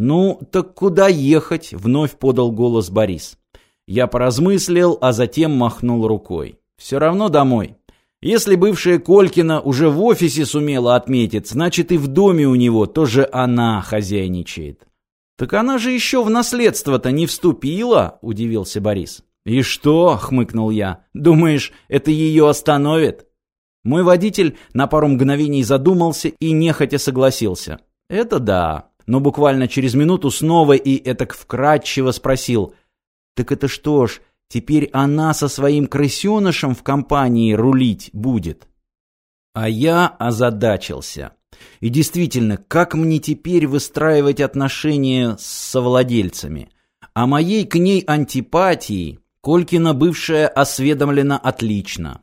«Ну, так куда ехать?» — вновь подал голос Борис. Я поразмыслил, а затем махнул рукой. «Все равно домой. Если бывшая Колькина уже в офисе сумела отметить, значит и в доме у него тоже она хозяйничает». «Так она же еще в наследство-то не вступила?» — удивился Борис. «И что?» — хмыкнул я. «Думаешь, это ее остановит?» Мой водитель на пару мгновений задумался и нехотя согласился. «Это да но буквально через минуту снова и этак вкратчиво спросил. «Так это что ж, теперь она со своим крысенышем в компании рулить будет?» А я озадачился. И действительно, как мне теперь выстраивать отношения с совладельцами? О моей к ней антипатии Колькина бывшая осведомлена отлично.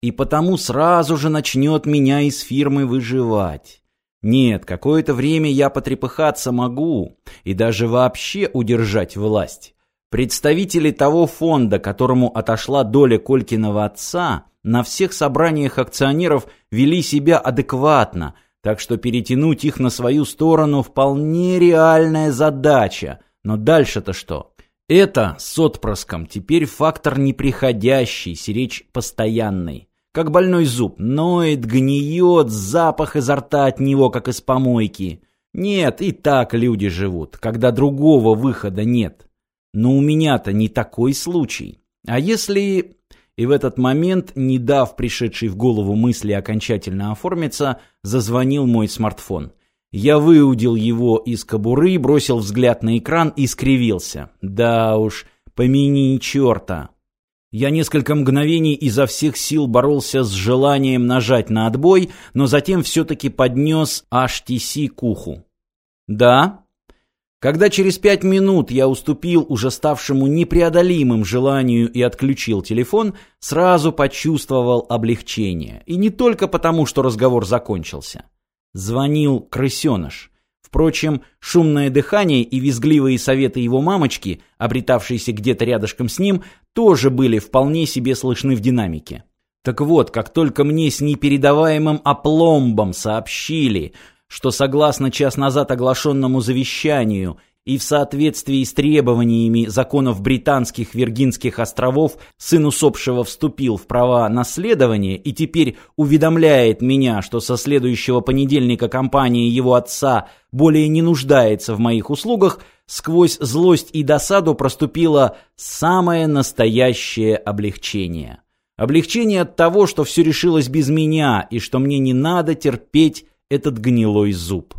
И потому сразу же начнет меня из фирмы выживать. Нет, какое-то время я потрепыхаться могу и даже вообще удержать власть. Представители того фонда, которому отошла доля Колькиного отца, на всех собраниях акционеров вели себя адекватно, так что перетянуть их на свою сторону вполне реальная задача. Но дальше-то что? Это с отпрыском теперь фактор неприходящий, сиречь постоянный как больной зуб, ноет, гниет, запах изо рта от него, как из помойки. Нет, и так люди живут, когда другого выхода нет. Но у меня-то не такой случай. А если... И в этот момент, не дав пришедшей в голову мысли окончательно оформиться, зазвонил мой смартфон. Я выудил его из кобуры, бросил взгляд на экран и скривился. Да уж, помяни черта. Я несколько мгновений изо всех сил боролся с желанием нажать на отбой, но затем все-таки поднес HTC к уху. «Да?» Когда через пять минут я уступил уже ставшему непреодолимым желанию и отключил телефон, сразу почувствовал облегчение. И не только потому, что разговор закончился. Звонил крысеныш. Впрочем, шумное дыхание и визгливые советы его мамочки, обретавшейся где-то рядышком с ним, тоже были вполне себе слышны в динамике. Так вот, как только мне с непередаваемым опломбом сообщили, что согласно час назад оглашенному завещанию и в соответствии с требованиями законов британских Виргинских островов сын усопшего вступил в права наследования и теперь уведомляет меня, что со следующего понедельника компания его отца более не нуждается в моих услугах, сквозь злость и досаду проступило самое настоящее облегчение. Облегчение от того, что все решилось без меня и что мне не надо терпеть этот гнилой зуб.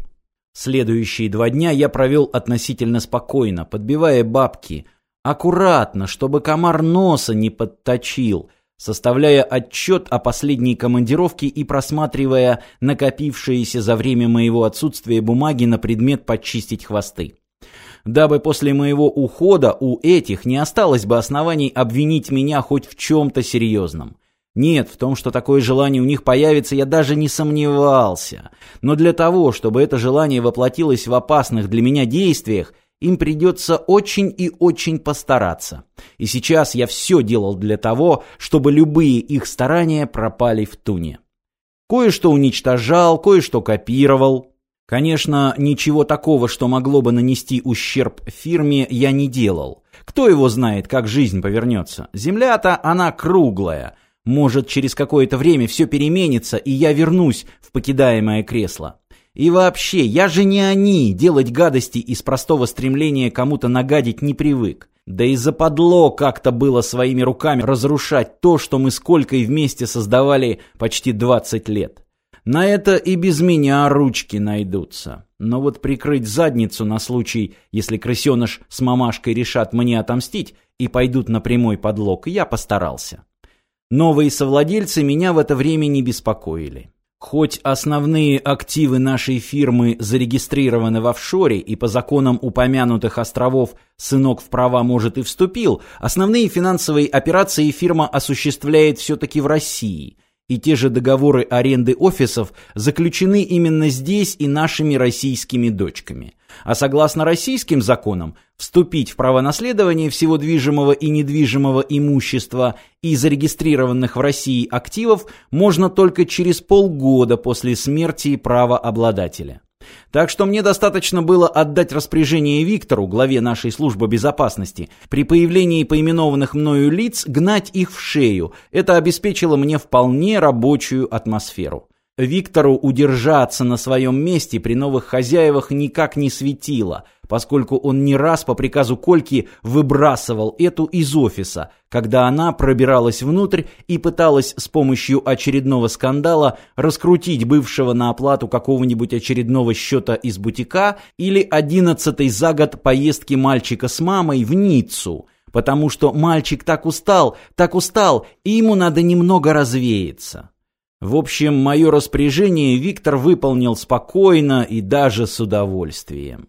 Следующие два дня я провел относительно спокойно, подбивая бабки, аккуратно, чтобы комар носа не подточил, составляя отчет о последней командировке и просматривая накопившиеся за время моего отсутствия бумаги на предмет почистить хвосты. Дабы после моего ухода у этих не осталось бы оснований обвинить меня хоть в чем-то серьезном. Нет, в том, что такое желание у них появится, я даже не сомневался. Но для того, чтобы это желание воплотилось в опасных для меня действиях, им придется очень и очень постараться. И сейчас я все делал для того, чтобы любые их старания пропали в туне. Кое-что уничтожал, кое-что копировал. Конечно, ничего такого, что могло бы нанести ущерб фирме, я не делал. Кто его знает, как жизнь повернется? Земля-то она круглая – может, через какое-то время все переменится, и я вернусь в покидаемое кресло. И вообще, я же не они, делать гадости из простого стремления кому-то нагадить не привык. Да и западло как-то было своими руками разрушать то, что мы сколько и вместе создавали почти 20 лет. На это и без меня ручки найдутся. Но вот прикрыть задницу на случай, если крысеныш с мамашкой решат мне отомстить и пойдут на прямой подлог, я постарался. Новые совладельцы меня в это время не беспокоили. Хоть основные активы нашей фирмы зарегистрированы в офшоре и по законам упомянутых островов сынок в права может и вступил, основные финансовые операции фирма осуществляет все-таки в России – и те же договоры аренды офисов заключены именно здесь и нашими российскими дочками. А согласно российским законам, вступить в право наследования всего движимого и недвижимого имущества и зарегистрированных в России активов можно только через полгода после смерти правообладателя. Так что мне достаточно было отдать распоряжение Виктору, главе нашей службы безопасности, при появлении поименованных мною лиц гнать их в шею. Это обеспечило мне вполне рабочую атмосферу. Виктору удержаться на своем месте при новых хозяевах никак не светило, поскольку он не раз по приказу Кольки выбрасывал эту из офиса, когда она пробиралась внутрь и пыталась с помощью очередного скандала раскрутить бывшего на оплату какого-нибудь очередного счета из бутика или одиннадцатой за год поездки мальчика с мамой в Ниццу, потому что мальчик так устал, так устал, и ему надо немного развеяться. В общем, мое распоряжение Виктор выполнил спокойно и даже с удовольствием.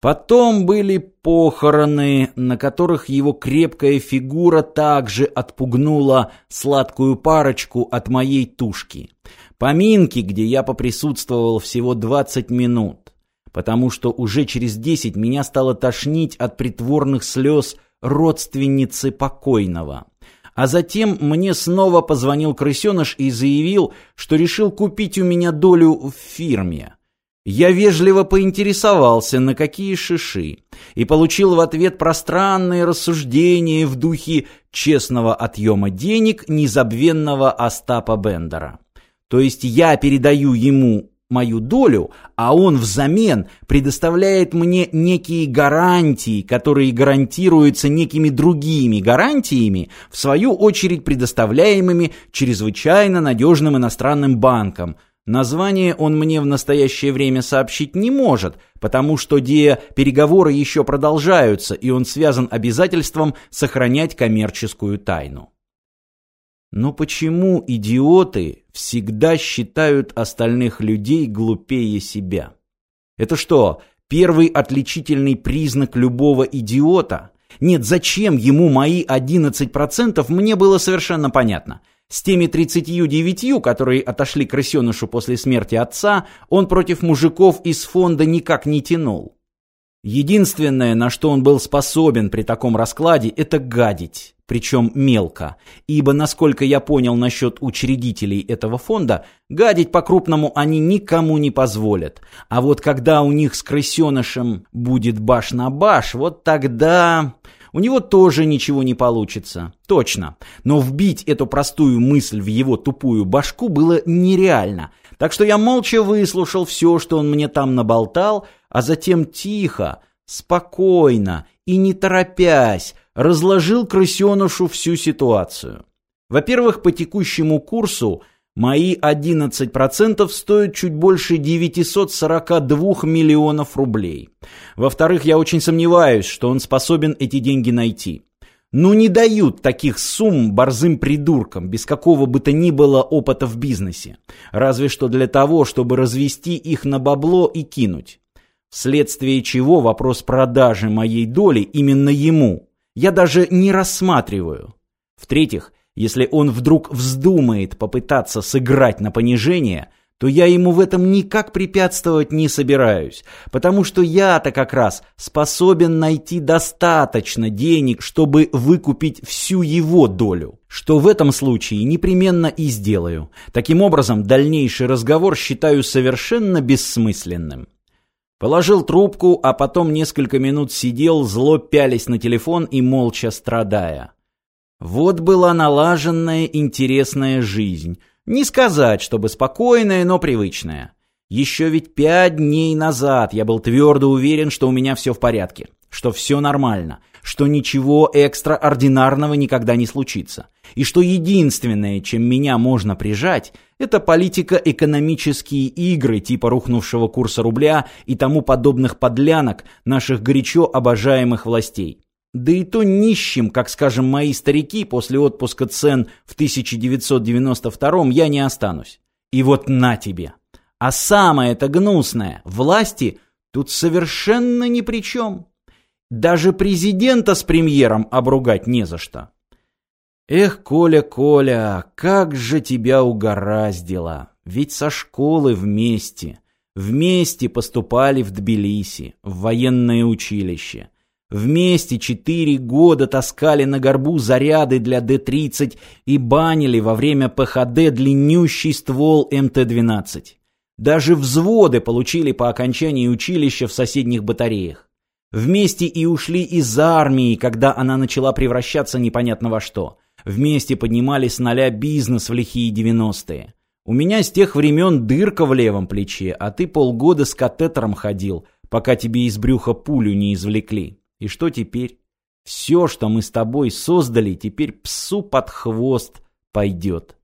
Потом были похороны, на которых его крепкая фигура также отпугнула сладкую парочку от моей тушки. Поминки, где я поприсутствовал всего 20 минут, потому что уже через 10 меня стало тошнить от притворных слез родственницы покойного. А затем мне снова позвонил крысеныш и заявил, что решил купить у меня долю в фирме. Я вежливо поинтересовался, на какие шиши, и получил в ответ пространные рассуждения в духе честного отъема денег незабвенного Остапа Бендера. То есть я передаю ему мою долю, а он взамен предоставляет мне некие гарантии, которые гарантируются некими другими гарантиями, в свою очередь предоставляемыми чрезвычайно надежным иностранным банком. Название он мне в настоящее время сообщить не может, потому что где переговоры еще продолжаются, и он связан обязательством сохранять коммерческую тайну. Но почему идиоты всегда считают остальных людей глупее себя? Это что, первый отличительный признак любого идиота? Нет, зачем ему мои 11% мне было совершенно понятно. С теми 39, которые отошли крысенышу после смерти отца, он против мужиков из фонда никак не тянул. Единственное, на что он был способен при таком раскладе, это гадить причем мелко, ибо, насколько я понял насчет учредителей этого фонда, гадить по-крупному они никому не позволят. А вот когда у них с крысенышем будет баш на баш, вот тогда... У него тоже ничего не получится. Точно. Но вбить эту простую мысль в его тупую башку было нереально. Так что я молча выслушал все, что он мне там наболтал, а затем тихо, спокойно и не торопясь, разложил крысенышу всю ситуацию. Во-первых, по текущему курсу мои 11% стоят чуть больше 942 миллионов рублей. Во-вторых, я очень сомневаюсь, что он способен эти деньги найти. Ну не дают таких сумм борзым придуркам, без какого бы то ни было опыта в бизнесе. Разве что для того, чтобы развести их на бабло и кинуть. Вследствие чего вопрос продажи моей доли именно ему я даже не рассматриваю. В-третьих, если он вдруг вздумает попытаться сыграть на понижение, то я ему в этом никак препятствовать не собираюсь, потому что я-то как раз способен найти достаточно денег, чтобы выкупить всю его долю, что в этом случае непременно и сделаю. Таким образом, дальнейший разговор считаю совершенно бессмысленным. Положил трубку, а потом несколько минут сидел, зло пялись на телефон и молча страдая. Вот была налаженная интересная жизнь. Не сказать, чтобы спокойная, но привычная. Еще ведь пять дней назад я был твердо уверен, что у меня все в порядке, что все нормально, что ничего экстраординарного никогда не случится, и что единственное, чем меня можно прижать, это политико-экономические игры типа рухнувшего курса рубля и тому подобных подлянок наших горячо обожаемых властей. Да и то нищим, как скажем мои старики, после отпуска цен в 1992 я не останусь. И вот на тебе. А самое-то гнусное, власти тут совершенно ни при чем. Даже президента с премьером обругать не за что. Эх, Коля, Коля, как же тебя угораздило. Ведь со школы вместе. Вместе поступали в Тбилиси, в военное училище. Вместе четыре года таскали на горбу заряды для Д-30 и банили во время ПХД длиннющий ствол МТ-12. Даже взводы получили по окончании училища в соседних батареях. Вместе и ушли из армии, когда она начала превращаться непонятно во что. Вместе поднимали с нуля бизнес в лихие девяностые. У меня с тех времен дырка в левом плече, а ты полгода с катетером ходил, пока тебе из брюха пулю не извлекли. И что теперь? Все, что мы с тобой создали, теперь псу под хвост пойдет.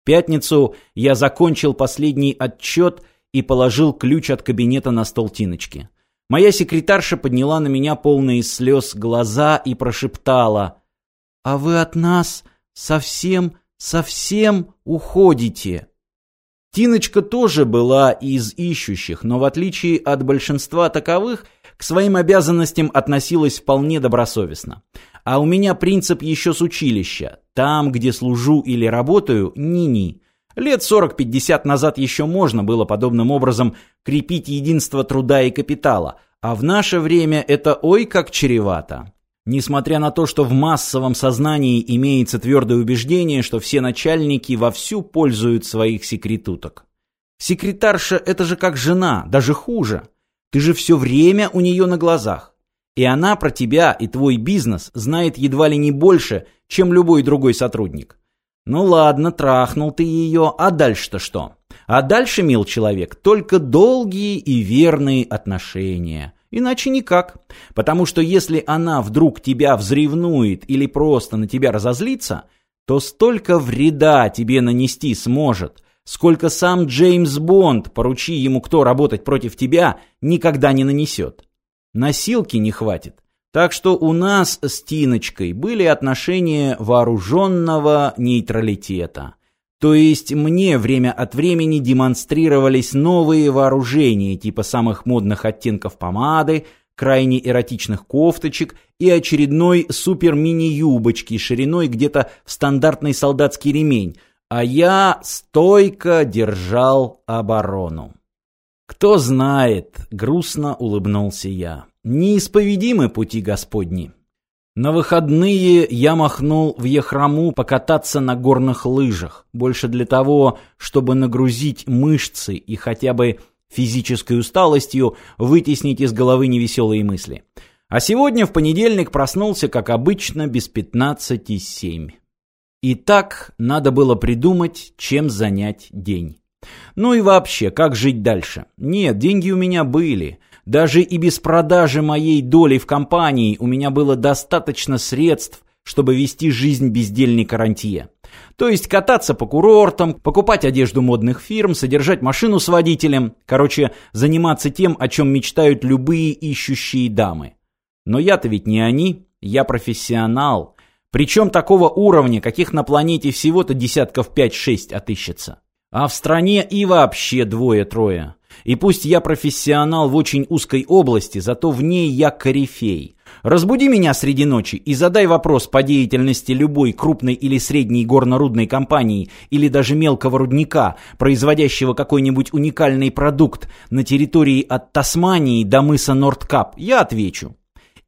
В пятницу я закончил последний отчет и положил ключ от кабинета на стол Тиночки. Моя секретарша подняла на меня полные слез глаза и прошептала «А вы от нас совсем совсем уходите?» Тиночка тоже была из ищущих, но в отличие от большинства таковых, к своим обязанностям относилась вполне добросовестно. А у меня принцип еще с училища. Там, где служу или работаю, ни-ни. Лет 40-50 назад еще можно было подобным образом крепить единство труда и капитала, а в наше время это ой как чревато. Несмотря на то, что в массовом сознании имеется твердое убеждение, что все начальники вовсю пользуют своих секретуток. Секретарша – это же как жена, даже хуже. Ты же все время у нее на глазах. И она про тебя и твой бизнес знает едва ли не больше, чем любой другой сотрудник. Ну ладно, трахнул ты ее, а дальше-то что? А дальше, мил человек, только долгие и верные отношения – Иначе никак. Потому что если она вдруг тебя взревнует или просто на тебя разозлится, то столько вреда тебе нанести сможет, сколько сам Джеймс Бонд, поручи ему кто работать против тебя, никогда не нанесет. Насилки не хватит. Так что у нас с Тиночкой были отношения вооруженного нейтралитета. То есть мне время от времени демонстрировались новые вооружения, типа самых модных оттенков помады, крайне эротичных кофточек и очередной супер-мини-юбочки шириной где-то в стандартный солдатский ремень, а я стойко держал оборону. «Кто знает», — грустно улыбнулся я, — «неисповедимы пути Господни». На выходные я махнул в Ехраму покататься на горных лыжах, больше для того, чтобы нагрузить мышцы и хотя бы физической усталостью вытеснить из головы невеселые мысли. А сегодня в понедельник проснулся, как обычно, без пятнадцати семь. И так надо было придумать, чем занять день. Ну и вообще, как жить дальше? Нет, деньги у меня были. Даже и без продажи моей доли в компании у меня было достаточно средств, чтобы вести жизнь бездельника-рантье. То есть кататься по курортам, покупать одежду модных фирм, содержать машину с водителем, короче, заниматься тем, о чем мечтают любые ищущие дамы. Но я-то ведь не они, я профессионал. Причем такого уровня, каких на планете всего-то десятков 5-6 отыщется. А в стране и вообще двое-трое. И пусть я профессионал в очень узкой области, зато в ней я корифей. Разбуди меня среди ночи и задай вопрос по деятельности любой крупной или средней горно-рудной компании или даже мелкого рудника, производящего какой-нибудь уникальный продукт на территории от Тасмании до мыса Нордкап. Я отвечу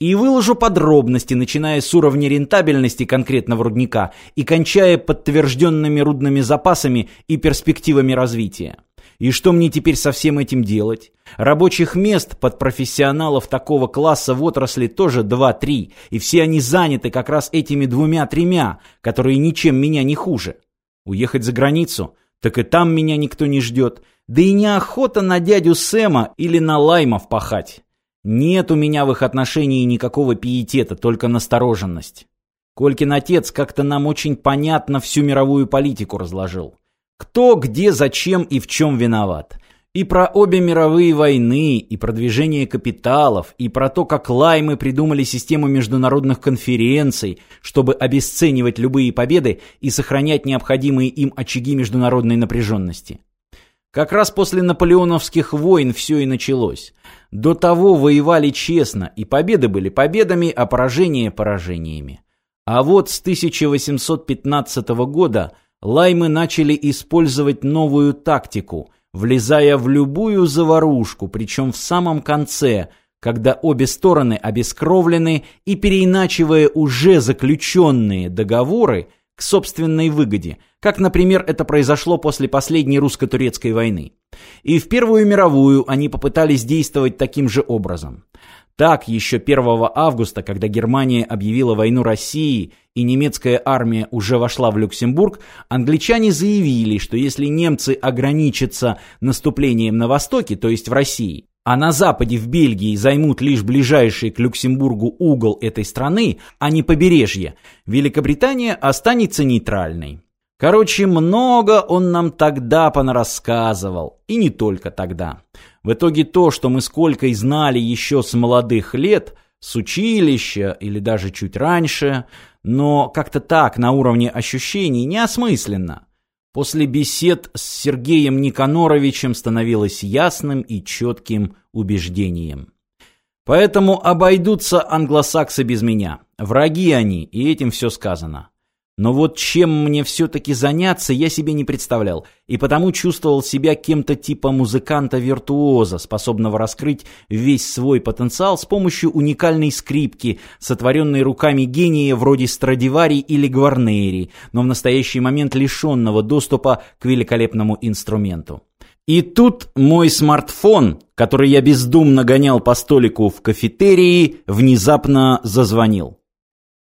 и выложу подробности, начиная с уровня рентабельности конкретного рудника и кончая подтвержденными рудными запасами и перспективами развития. И что мне теперь со всем этим делать? Рабочих мест под профессионалов такого класса в отрасли тоже 2-3, и все они заняты как раз этими двумя-тремя, которые ничем меня не хуже. Уехать за границу? Так и там меня никто не ждет. Да и неохота на дядю Сэма или на Лаймов пахать. Нет у меня в их отношении никакого пиетета, только настороженность. Колькин отец как-то нам очень понятно всю мировую политику разложил. Кто, где, зачем и в чем виноват. И про обе мировые войны, и про движение капиталов, и про то, как лаймы придумали систему международных конференций, чтобы обесценивать любые победы и сохранять необходимые им очаги международной напряженности. Как раз после наполеоновских войн все и началось. До того воевали честно, и победы были победами, а поражения – поражениями. А вот с 1815 года лаймы начали использовать новую тактику, влезая в любую заварушку, причем в самом конце, когда обе стороны обескровлены и переиначивая уже заключенные договоры – к собственной выгоде, как, например, это произошло после последней русско-турецкой войны. И в Первую мировую они попытались действовать таким же образом. Так, еще 1 августа, когда Германия объявила войну России и немецкая армия уже вошла в Люксембург, англичане заявили, что если немцы ограничатся наступлением на востоке, то есть в России, а на западе в Бельгии займут лишь ближайший к Люксембургу угол этой страны, а не побережье, Великобритания останется нейтральной. Короче, много он нам тогда понарассказывал, и не только тогда. В итоге то, что мы сколько и знали еще с молодых лет, с училища или даже чуть раньше, но как-то так, на уровне ощущений, неосмысленно. После бесед с Сергеем Никаноровичем становилось ясным и четким убеждением. Поэтому обойдутся англосаксы без меня. Враги они, и этим все сказано. Но вот чем мне все-таки заняться, я себе не представлял, и потому чувствовал себя кем-то типа музыканта-виртуоза, способного раскрыть весь свой потенциал с помощью уникальной скрипки, сотворенной руками гения вроде Страдивари или Гварнери, но в настоящий момент лишенного доступа к великолепному инструменту. И тут мой смартфон, который я бездумно гонял по столику в кафетерии, внезапно зазвонил.